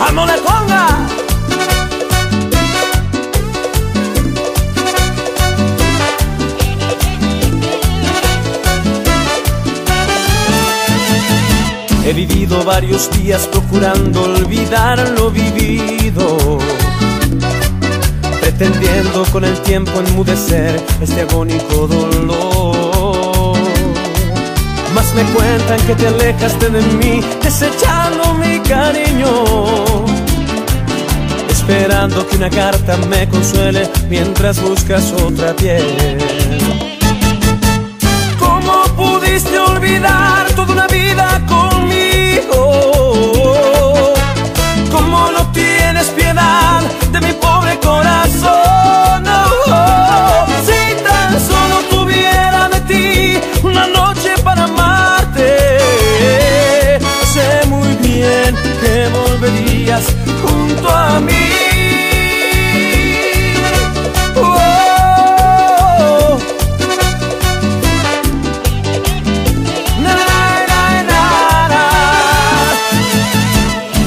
amo la conga. He vivido varios días procurando olvidar lo vivido, pretendiendo con el tiempo enmudecer este agónico dolor. Mas me cuentan que te alejaste de mí, desechando mi cariño, esperando que una carta me consuele mientras buscas otra piel. ¿Cómo pudiste olvidar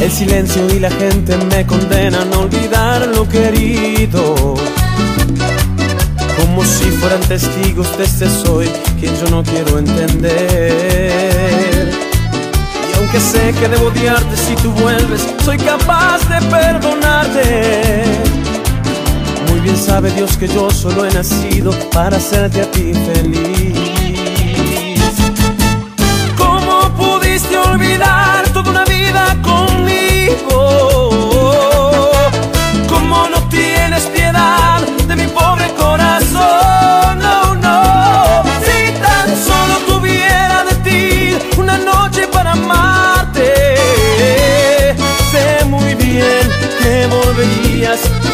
El silencio y la gente me condenan a olvidar lo querido. Como si fueran testigos de este soy quien yo no quiero entender. Y aunque sé que debo odiarte si tú vuelves, soy capaz de perdonarte. Muy bien sabe Dios que yo solo he nacido para hacerte a ti feliz.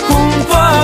不怕